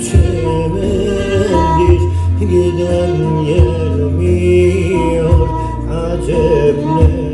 çemeldir Giden yer mi yok? Acep ne?